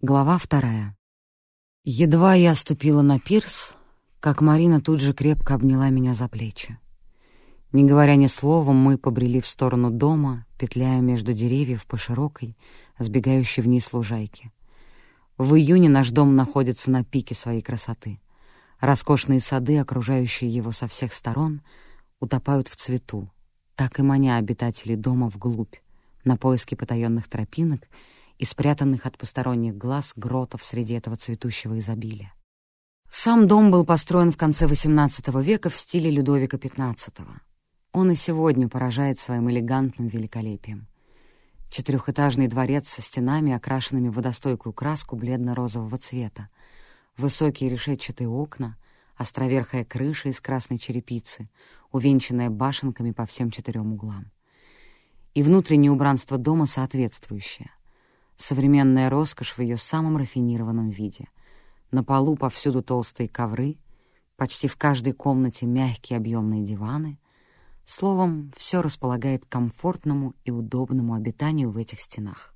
Глава вторая. Едва я ступила на пирс, как Марина тут же крепко обняла меня за плечи. Не говоря ни слова, мы побрели в сторону дома, петляя между деревьев по широкой, сбегающей вниз лужайке. В июне наш дом находится на пике своей красоты. Роскошные сады, окружающие его со всех сторон, утопают в цвету, так и маня обитателей дома вглубь, на поиски потаенных тропинок — и спрятанных от посторонних глаз гротов среди этого цветущего изобилия. Сам дом был построен в конце XVIII века в стиле Людовика XV. Он и сегодня поражает своим элегантным великолепием. Четырехэтажный дворец со стенами, окрашенными в водостойкую краску бледно-розового цвета, высокие решетчатые окна, островерхая крыша из красной черепицы, увенчанная башенками по всем четырем углам. И внутреннее убранство дома соответствующее. Современная роскошь в ее самом рафинированном виде. На полу повсюду толстые ковры, почти в каждой комнате мягкие объемные диваны. Словом, все располагает к комфортному и удобному обитанию в этих стенах.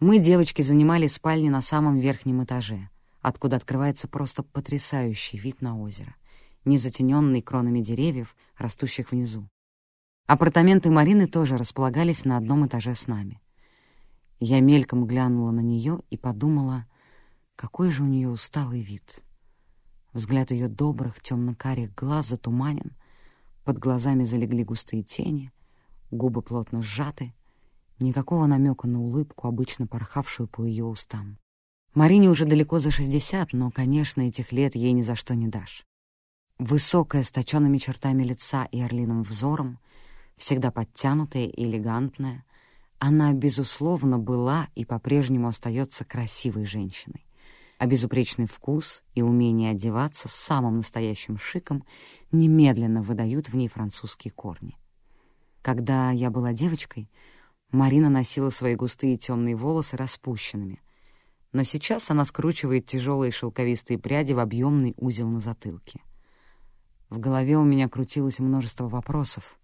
Мы, девочки, занимали спальни на самом верхнем этаже, откуда открывается просто потрясающий вид на озеро, не затененный кронами деревьев, растущих внизу. Апартаменты Марины тоже располагались на одном этаже с нами — я мельком глянула на нее и подумала, какой же у нее усталый вид. Взгляд ее добрых темно-карих глаз затуманен, под глазами залегли густые тени, губы плотно сжаты, никакого намека на улыбку, обычно порхавшую по ее устам. Марине уже далеко за шестьдесят, но, конечно, этих лет ей ни за что не дашь. Высокая, с точенными чертами лица и орлиным взором, всегда подтянутая и элегантная, она, безусловно, была и по-прежнему остается красивой женщиной. А безупречный вкус и умение одеваться с самым настоящим шиком немедленно выдают в ней французские корни. Когда я была девочкой, Марина носила свои густые темные волосы распущенными, но сейчас она скручивает тяжелые шелковистые пряди в объемный узел на затылке. В голове у меня крутилось множество вопросов.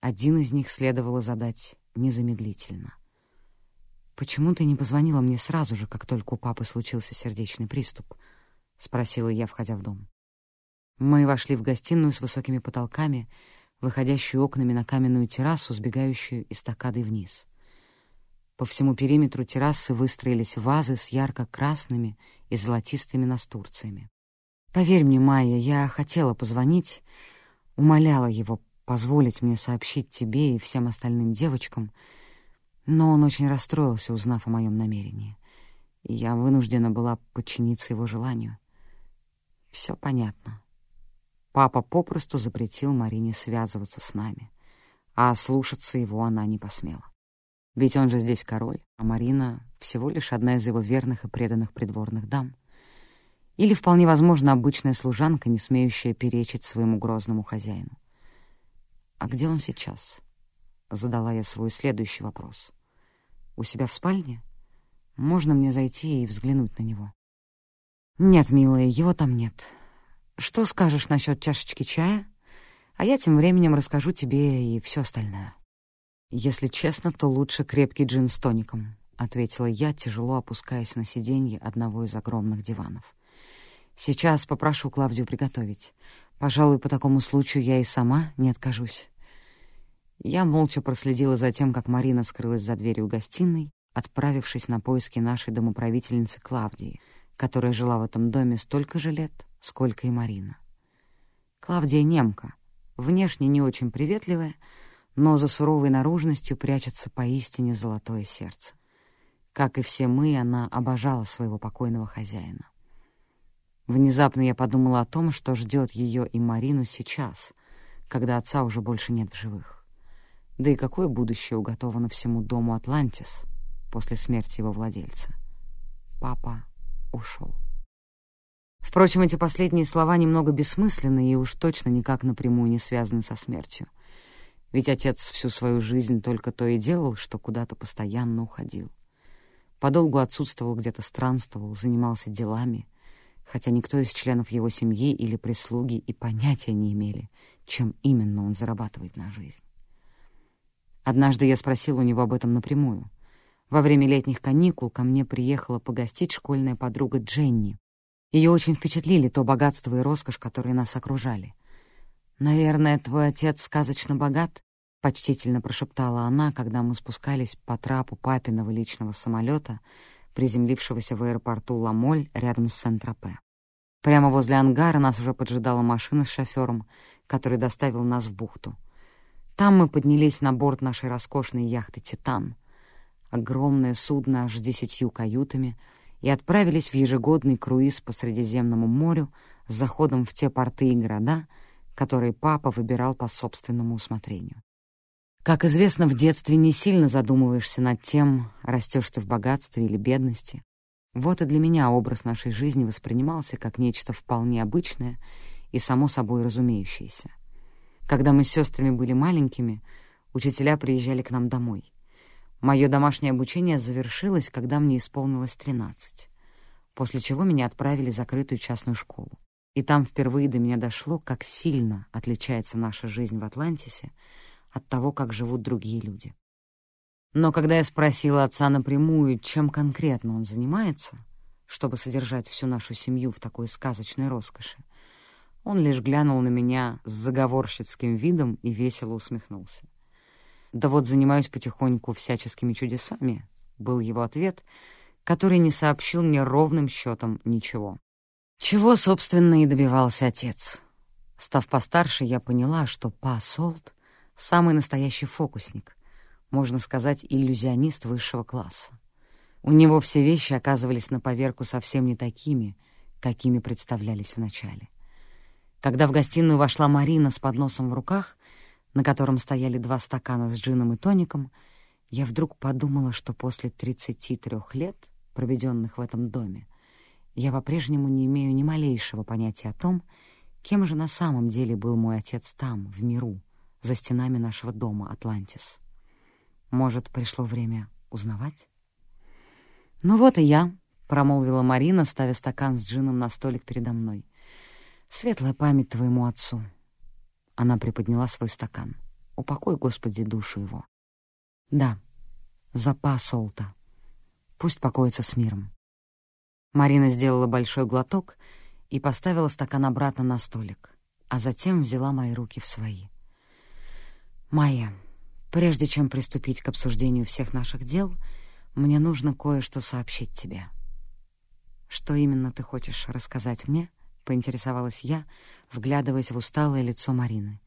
Один из них следовало задать незамедлительно. «Почему ты не позвонила мне сразу же, как только у папы случился сердечный приступ?» — спросила я, входя в дом. Мы вошли в гостиную с высокими потолками, выходящую окнами на каменную террасу, сбегающую эстакадой вниз. По всему периметру террасы выстроились вазы с ярко-красными и золотистыми настурциями. «Поверь мне, Майя, я хотела позвонить, умоляла его позволить мне сообщить тебе и всем остальным девочкам, но он очень расстроился, узнав о моем намерении, я вынуждена была подчиниться его желанию. Все понятно. Папа попросту запретил Марине связываться с нами, а слушаться его она не посмела. Ведь он же здесь король, а Марина — всего лишь одна из его верных и преданных придворных дам. Или, вполне возможно, обычная служанка, не смеющая перечить своему грозному хозяину. «А где он сейчас?» — задала я свой следующий вопрос. «У себя в спальне? Можно мне зайти и взглянуть на него?» «Нет, милая, его там нет. Что скажешь насчет чашечки чая? А я тем временем расскажу тебе и все остальное». «Если честно, то лучше крепкий джин с тоником», — ответила я, тяжело опускаясь на сиденье одного из огромных диванов. «Сейчас попрошу Клавдию приготовить. Пожалуй, по такому случаю я и сама не откажусь». Я молча проследила за тем, как Марина скрылась за дверью гостиной, отправившись на поиски нашей домоправительницы Клавдии, которая жила в этом доме столько же лет, сколько и Марина. Клавдия немка, внешне не очень приветливая, но за суровой наружностью прячется поистине золотое сердце. Как и все мы, она обожала своего покойного хозяина. Внезапно я подумала о том, что ждет ее и Марину сейчас, когда отца уже больше нет в живых. Да и какое будущее уготовано всему дому Атлантис после смерти его владельца? Папа ушел. Впрочем, эти последние слова немного бессмысленны и уж точно никак напрямую не связаны со смертью. Ведь отец всю свою жизнь только то и делал, что куда-то постоянно уходил. Подолгу отсутствовал, где-то странствовал, занимался делами, хотя никто из членов его семьи или прислуги и понятия не имели, чем именно он зарабатывает на жизнь. Однажды я спросил у него об этом напрямую. Во время летних каникул ко мне приехала погостить школьная подруга Дженни. Ее очень впечатлили то богатство и роскошь, которые нас окружали. «Наверное, твой отец сказочно богат?» — почтительно прошептала она, когда мы спускались по трапу папиного личного самолета, приземлившегося в аэропорту Ламоль рядом с Сент-Тропе. Прямо возле ангара нас уже поджидала машина с шофёром, который доставил нас в бухту. Там мы поднялись на борт нашей роскошной яхты «Титан», огромное судно аж с десятью каютами, и отправились в ежегодный круиз по Средиземному морю с заходом в те порты и города, которые папа выбирал по собственному усмотрению. Как известно, в детстве не сильно задумываешься над тем, растешь ты в богатстве или бедности. Вот и для меня образ нашей жизни воспринимался как нечто вполне обычное и само собой разумеющееся. Когда мы с сестрами были маленькими, учителя приезжали к нам домой. Мое домашнее обучение завершилось, когда мне исполнилось 13, после чего меня отправили в закрытую частную школу. И там впервые до меня дошло, как сильно отличается наша жизнь в Атлантисе от того, как живут другие люди. Но когда я спросила отца напрямую, чем конкретно он занимается, чтобы содержать всю нашу семью в такой сказочной роскоши, он лишь глянул на меня с заговорщицким видом и весело усмехнулся. «Да вот занимаюсь потихоньку всяческими чудесами», — был его ответ, который не сообщил мне ровным счетом ничего. Чего, собственно, и добивался отец. Став постарше, я поняла, что Па Солт — самый настоящий фокусник, можно сказать, иллюзионист высшего класса. У него все вещи оказывались на поверку совсем не такими, какими представлялись вначале. Когда в гостиную вошла Марина с подносом в руках, на котором стояли два стакана с джином и тоником, я вдруг подумала, что после 33 лет, проведенных в этом доме, я по-прежнему не имею ни малейшего понятия о том, кем же на самом деле был мой отец там, в миру, за стенами нашего дома Атлантис. Может, пришло время узнавать? «Ну вот и я», — промолвила Марина, ставя стакан с джином на столик передо мной. «Светлая память твоему отцу». Она приподняла свой стакан. «Упокой, Господи, душу его». «Да, запас Солта. Пусть покоится с миром». Марина сделала большой глоток и поставила стакан обратно на столик, а затем взяла мои руки в свои. «Майя, прежде чем приступить к обсуждению всех наших дел, мне нужно кое-что сообщить тебе». «Что именно ты хочешь рассказать мне?» — поинтересовалась я, вглядываясь в усталое лицо Марины.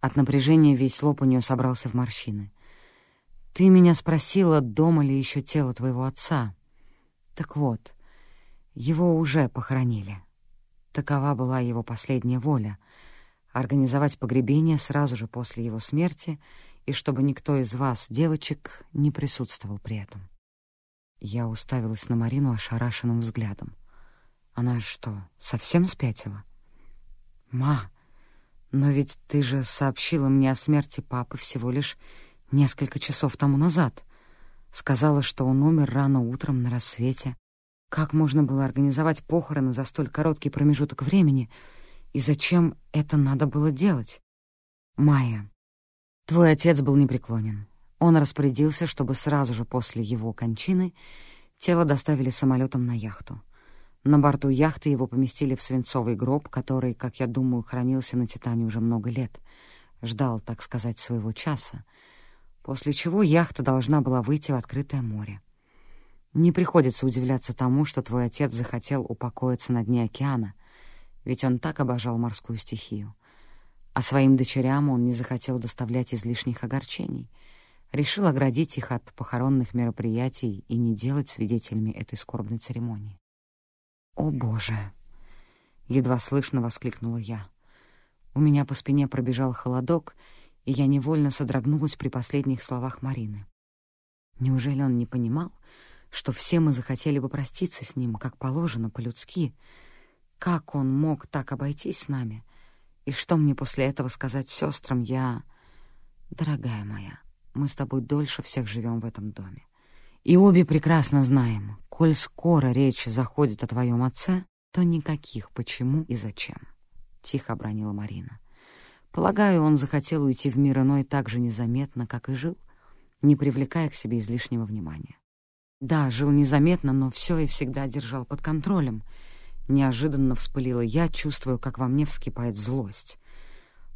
От напряжения весь лоб у нее собрался в морщины. «Ты меня спросила, дома ли еще тело твоего отца. Так вот, его уже похоронили. Такова была его последняя воля — организовать погребение сразу же после его смерти и чтобы никто из вас, девочек, не присутствовал при этом». Я уставилась на Марину ошарашенным взглядом. Она что, совсем спятила? «Ма, но ведь ты же сообщила мне о смерти папы всего лишь несколько часов тому назад. Сказала, что он умер рано утром на рассвете. Как можно было организовать похороны за столь короткий промежуток времени? И зачем это надо было делать? Майя, твой отец был непреклонен. Он распорядился, чтобы сразу же после его кончины тело доставили самолетом на яхту. На борту яхты его поместили в свинцовый гроб, который, как я думаю, хранился на «Титане» уже много лет. Ждал, так сказать, своего часа. После чего яхта должна была выйти в открытое море. Не приходится удивляться тому, что твой отец захотел упокоиться на дне океана, ведь он так обожал морскую стихию. А своим дочерям он не захотел доставлять излишних огорчений. Решил оградить их от похоронных мероприятий и не делать свидетелями этой скорбной церемонии. «О, Боже!» — едва слышно воскликнула я. У меня по спине пробежал холодок, и я невольно содрогнулась при последних словах Марины. Неужели он не понимал, что все мы захотели бы проститься с ним, как положено, по-людски? Как он мог так обойтись с нами? И что мне после этого сказать сестрам? Я... Дорогая моя, мы с тобой дольше всех живем в этом доме. И обе прекрасно знаем, коль скоро речь заходит о твоем отце, то никаких почему и зачем. Тихо обронила Марина. Полагаю, он захотел уйти в мир иной так же незаметно, как и жил. не привлекая к себе излишнего внимания. Да, жил незаметно, но все и всегда держал под контролем. Неожиданно вспылила я, чувствую, как во мне вскипает злость.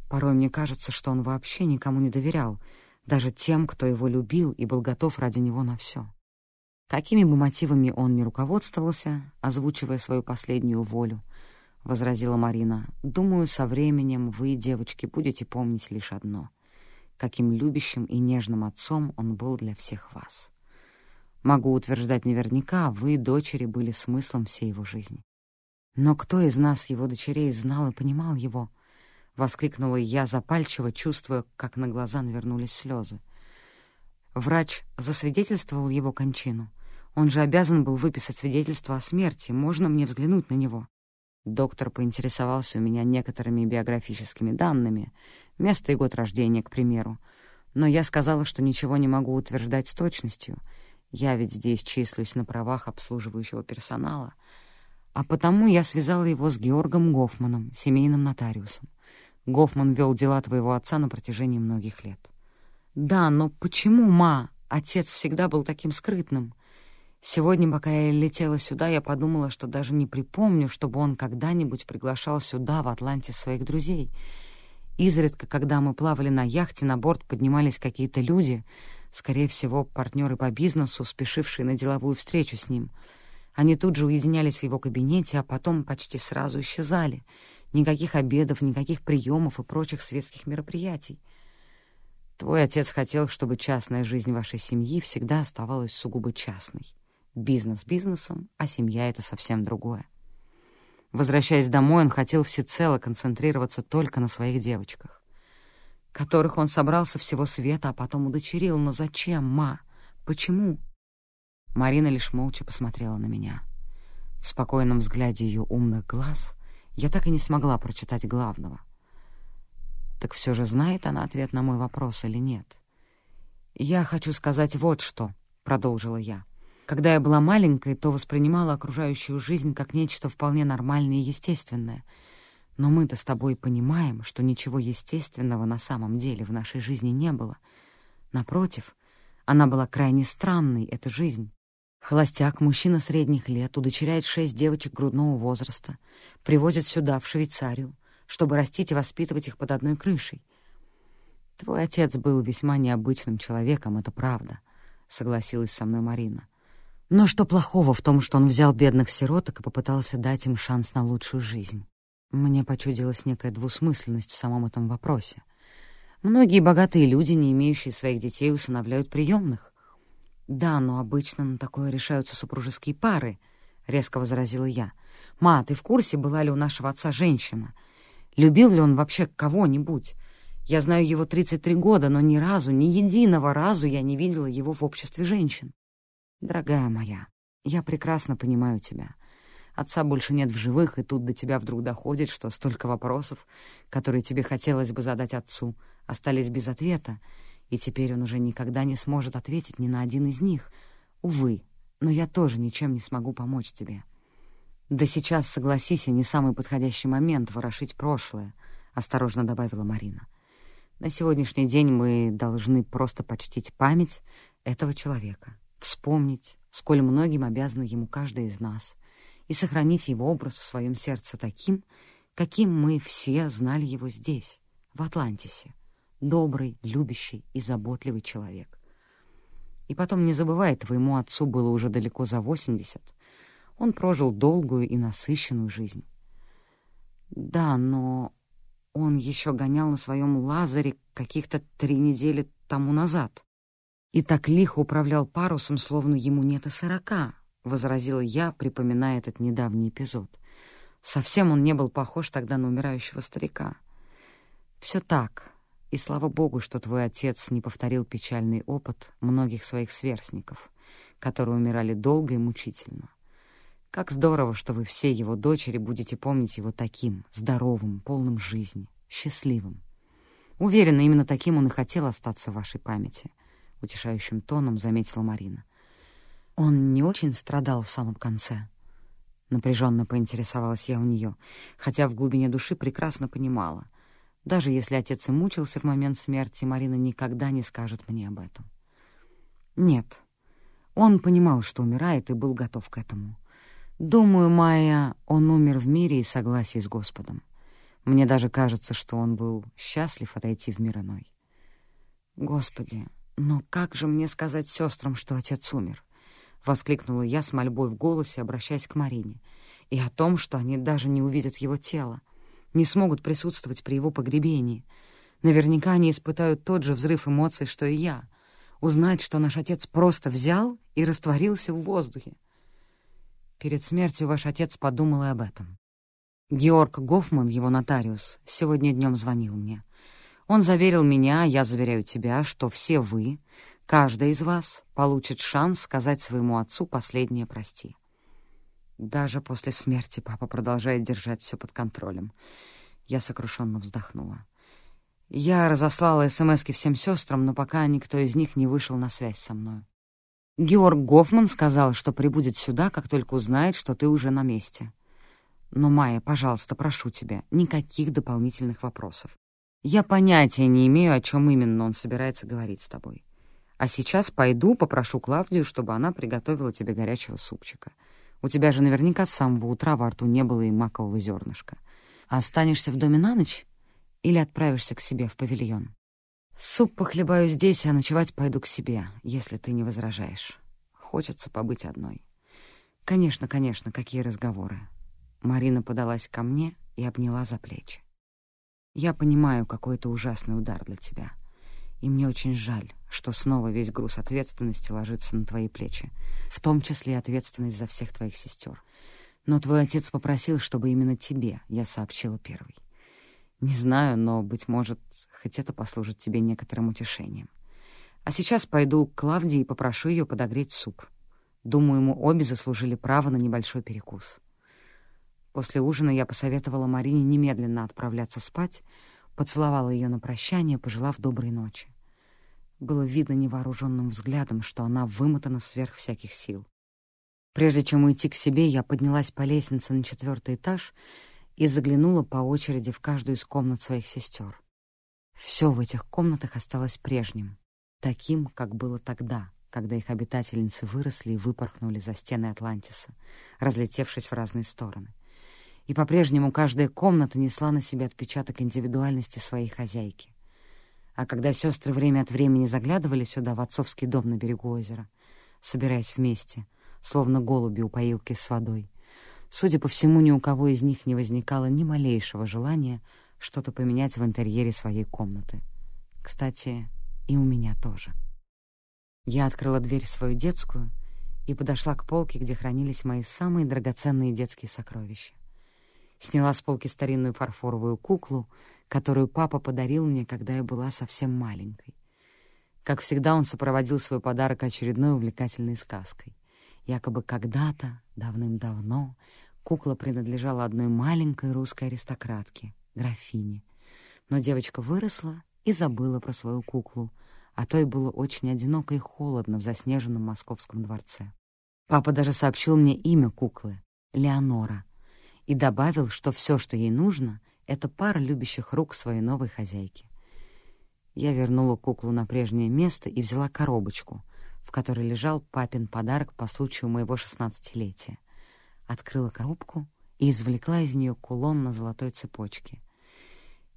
Порой мне кажется, что он вообще никому не доверял, даже тем, кто его любил и был готов ради него на все. Какими бы мотивами он ни руководствовался, озвучивая свою последнюю волю, — возразила Марина, — думаю, со временем вы, девочки, будете помнить лишь одно — каким любящим и нежным отцом он был для всех вас. Могу утверждать наверняка, вы, дочери, были смыслом всей его жизни. Но кто из нас, его дочерей, знал и понимал его? — воскликнула я запальчиво, чувствуя, как на глаза навернулись слезы. Врач засвидетельствовал его кончину. Он же обязан был выписать свидетельство о смерти. Можно мне взглянуть на него? Доктор поинтересовался у меня некоторыми биографическими данными, место и год рождения, к примеру. Но я сказала, что ничего не могу утверждать с точностью — я ведь здесь числюсь на правах обслуживающего персонала. А потому я связала его с Георгом Гофманом, семейным нотариусом. Гофман вел дела твоего отца на протяжении многих лет. Да, но почему, ма? Отец всегда был таким скрытным. Сегодня, пока я летела сюда, я подумала, что даже не припомню, чтобы он когда-нибудь приглашал сюда, в Атланте, своих друзей. Изредка, когда мы плавали на яхте, на борт поднимались какие-то люди — Скорее всего, партнеры по бизнесу, спешившие на деловую встречу с ним. Они тут же уединялись в его кабинете, а потом почти сразу исчезали. Никаких обедов, никаких приемов и прочих светских мероприятий. Твой отец хотел, чтобы частная жизнь вашей семьи всегда оставалась сугубо частной. Бизнес бизнесом, а семья — это совсем другое. Возвращаясь домой, он хотел всецело концентрироваться только на своих девочках которых он собрался всего света, а потом удочерил. Но зачем, ма? Почему? Марина лишь молча посмотрела на меня. В спокойном взгляде ее умных глаз я так и не смогла прочитать главного. Так все же знает она ответ на мой вопрос или нет? «Я хочу сказать вот что», — продолжила я. «Когда я была маленькой, то воспринимала окружающую жизнь как нечто вполне нормальное и естественное — но мы-то с тобой понимаем, что ничего естественного на самом деле в нашей жизни не было. Напротив, она была крайне странной, эта жизнь. Холостяк, мужчина средних лет, удочеряет шесть девочек грудного возраста, привозит сюда, в Швейцарию, чтобы растить и воспитывать их под одной крышей. Твой отец был весьма необычным человеком, это правда, — согласилась со мной Марина. Но что плохого в том, что он взял бедных сироток и попытался дать им шанс на лучшую жизнь? Мне почудилась некая двусмысленность в самом этом вопросе. Многие богатые люди, не имеющие своих детей, усыновляют приемных. «Да, но обычно на такое решаются супружеские пары», — резко возразила я. «Ма, ты в курсе, была ли у нашего отца женщина? Любил ли он вообще кого-нибудь? Я знаю его 33 года, но ни разу, ни единого разу я не видела его в обществе женщин. Дорогая моя, я прекрасно понимаю тебя. Отца больше нет в живых, и тут до тебя вдруг доходит, что столько вопросов, которые тебе хотелось бы задать отцу, остались без ответа, и теперь он уже никогда не сможет ответить ни на один из них. Увы, но я тоже ничем не смогу помочь тебе. Да сейчас, согласись, и не самый подходящий момент ворошить прошлое, — осторожно добавила Марина. На сегодняшний день мы должны просто почтить память этого человека, вспомнить, сколь многим обязаны ему каждый из нас — и сохранить его образ в своем сердце таким, каким мы все знали его здесь, в Атлантисе. Добрый, любящий и заботливый человек. И потом не забывай, твоему отцу было уже далеко за восемьдесят. Он прожил долгую и насыщенную жизнь. Да, но он еще гонял на своем лазаре каких-то три недели тому назад. И так лихо управлял парусом, словно ему нет и сорока, — возразила я, припоминая этот недавний эпизод. Совсем он не был похож тогда на умирающего старика. Все так, и слава богу, что твой отец не повторил печальный опыт многих своих сверстников, которые умирали долго и мучительно. Как здорово, что вы все его дочери будете помнить его таким, здоровым, полным жизни, счастливым. Уверена, именно таким он и хотел остаться в вашей памяти, — утешающим тоном заметила Марина. — он не очень страдал в самом конце. Напряженно поинтересовалась я у нее, хотя в глубине души прекрасно понимала. Даже если отец и мучился в момент смерти, Марина никогда не скажет мне об этом. Нет. Он понимал, что умирает, и был готов к этому. Думаю, Майя, он умер в мире и согласии с Господом. Мне даже кажется, что он был счастлив отойти в мир иной. Господи, но как же мне сказать сестрам, что отец умер? — воскликнула я с мольбой в голосе, обращаясь к Марине, и о том, что они даже не увидят его тело, не смогут присутствовать при его погребении. Наверняка они испытают тот же взрыв эмоций, что и я. Узнать, что наш отец просто взял и растворился в воздухе. Перед смертью ваш отец подумал и об этом. Георг Гофман, его нотариус, сегодня днем звонил мне. Он заверил меня, я заверяю тебя, что все вы, Каждый из вас получит шанс сказать своему отцу последнее «прости». Даже после смерти папа продолжает держать все под контролем. Я сокрушенно вздохнула. Я разослала СМСки всем сестрам, но пока никто из них не вышел на связь со мной. Георг Гофман сказал, что прибудет сюда, как только узнает, что ты уже на месте. Но, Майя, пожалуйста, прошу тебя, никаких дополнительных вопросов. Я понятия не имею, о чем именно он собирается говорить с тобой. А сейчас пойду попрошу Клавдию, чтобы она приготовила тебе горячего супчика. У тебя же наверняка с самого утра во рту не было и макового зернышка. Останешься в доме на ночь или отправишься к себе в павильон? Суп похлебаю здесь, а ночевать пойду к себе, если ты не возражаешь. Хочется побыть одной. Конечно, конечно, какие разговоры. Марина подалась ко мне и обняла за плечи. Я понимаю, какой это ужасный удар для тебя — и мне очень жаль, что снова весь груз ответственности ложится на твои плечи, в том числе и ответственность за всех твоих сестер. Но твой отец попросил, чтобы именно тебе я сообщила первой. Не знаю, но, быть может, хоть это послужит тебе некоторым утешением. А сейчас пойду к Клавдии и попрошу ее подогреть суп. Думаю, ему обе заслужили право на небольшой перекус. После ужина я посоветовала Марине немедленно отправляться спать, поцеловала ее на прощание, пожелав доброй ночи. Было видно невооруженным взглядом, что она вымотана сверх всяких сил. Прежде чем уйти к себе, я поднялась по лестнице на четвертый этаж и заглянула по очереди в каждую из комнат своих сестер. Все в этих комнатах осталось прежним, таким, как было тогда, когда их обитательницы выросли и выпорхнули за стены Атлантиса, разлетевшись в разные стороны — и по-прежнему каждая комната несла на себе отпечаток индивидуальности своей хозяйки. А когда сестры время от времени заглядывали сюда, в отцовский дом на берегу озера, собираясь вместе, словно голуби у поилки с водой, судя по всему, ни у кого из них не возникало ни малейшего желания что-то поменять в интерьере своей комнаты. Кстати, и у меня тоже. Я открыла дверь в свою детскую и подошла к полке, где хранились мои самые драгоценные детские сокровища сняла с полки старинную фарфоровую куклу, которую папа подарил мне, когда я была совсем маленькой. Как всегда, он сопроводил свой подарок очередной увлекательной сказкой. Якобы когда-то, давным-давно, кукла принадлежала одной маленькой русской аристократке, графине. Но девочка выросла и забыла про свою куклу, а той было очень одиноко и холодно в заснеженном московском дворце. Папа даже сообщил мне имя куклы — Леонора — и добавил, что все, что ей нужно, — это пара любящих рук своей новой хозяйки. Я вернула куклу на прежнее место и взяла коробочку, в которой лежал папин подарок по случаю моего шестнадцатилетия. Открыла коробку и извлекла из нее кулон на золотой цепочке.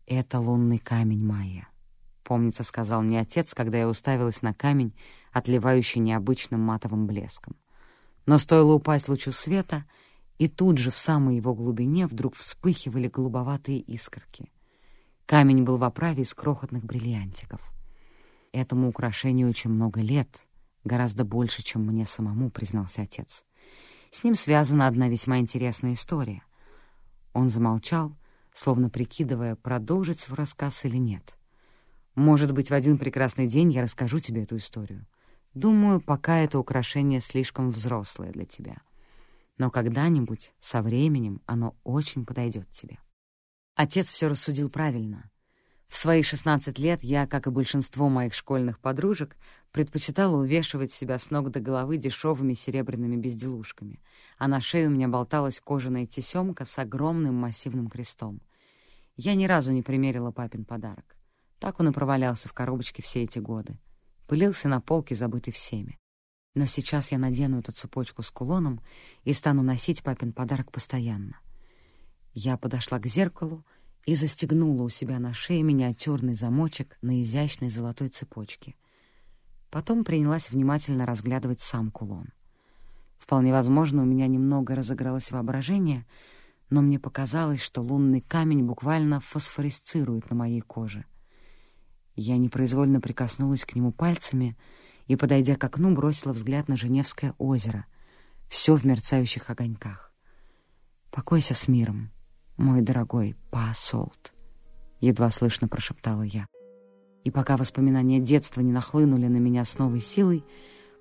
«Это лунный камень Майя», — помнится, сказал мне отец, когда я уставилась на камень, отливающий необычным матовым блеском. Но стоило упасть лучу света — и тут же в самой его глубине вдруг вспыхивали голубоватые искорки. Камень был в оправе из крохотных бриллиантиков. Этому украшению очень много лет, гораздо больше, чем мне самому, признался отец. С ним связана одна весьма интересная история. Он замолчал, словно прикидывая, продолжить свой рассказ или нет. Может быть, в один прекрасный день я расскажу тебе эту историю. Думаю, пока это украшение слишком взрослое для тебя но когда-нибудь, со временем, оно очень подойдет тебе. Отец все рассудил правильно. В свои 16 лет я, как и большинство моих школьных подружек, предпочитала увешивать себя с ног до головы дешевыми серебряными безделушками, а на шее у меня болталась кожаная тесемка с огромным массивным крестом. Я ни разу не примерила папин подарок. Так он и провалялся в коробочке все эти годы. пылился на полке, забытый всеми. Но сейчас я надену эту цепочку с кулоном и стану носить папин подарок постоянно. Я подошла к зеркалу и застегнула у себя на шее миниатюрный замочек на изящной золотой цепочке. Потом принялась внимательно разглядывать сам кулон. Вполне возможно, у меня немного разыгралось воображение, но мне показалось, что лунный камень буквально фосфорисцирует на моей коже. Я непроизвольно прикоснулась к нему пальцами и, подойдя к окну, бросила взгляд на Женевское озеро, все в мерцающих огоньках. «Покойся с миром», мой дорогой Па Солт», — едва слышно прошептала я. И пока воспоминания детства не нахлынули на меня с новой силой,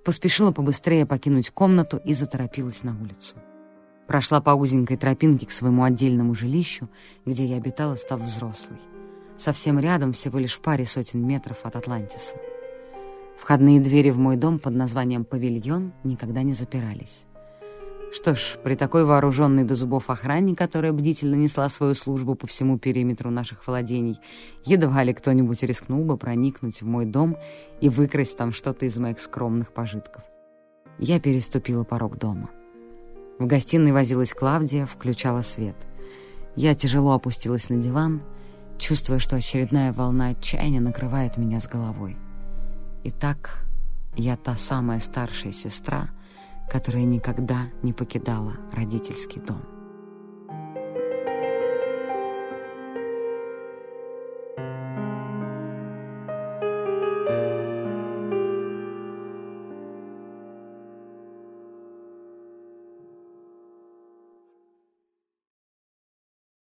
поспешила побыстрее покинуть комнату и заторопилась на улицу. Прошла по узенькой тропинке к своему отдельному жилищу, где я обитала, став взрослой. Совсем рядом, всего лишь в паре сотен метров от Атлантиса. Входные двери в мой дом под названием «Павильон» никогда не запирались. Что ж, при такой вооруженной до зубов охране, которая бдительно несла свою службу по всему периметру наших владений, едва ли кто-нибудь рискнул бы проникнуть в мой дом и выкрасть там что-то из моих скромных пожитков. Я переступила порог дома. В гостиной возилась Клавдия, включала свет. Я тяжело опустилась на диван, чувствуя, что очередная волна отчаяния накрывает меня с головой. Итак, я та самая старшая сестра — которая никогда не покидала родительский дом.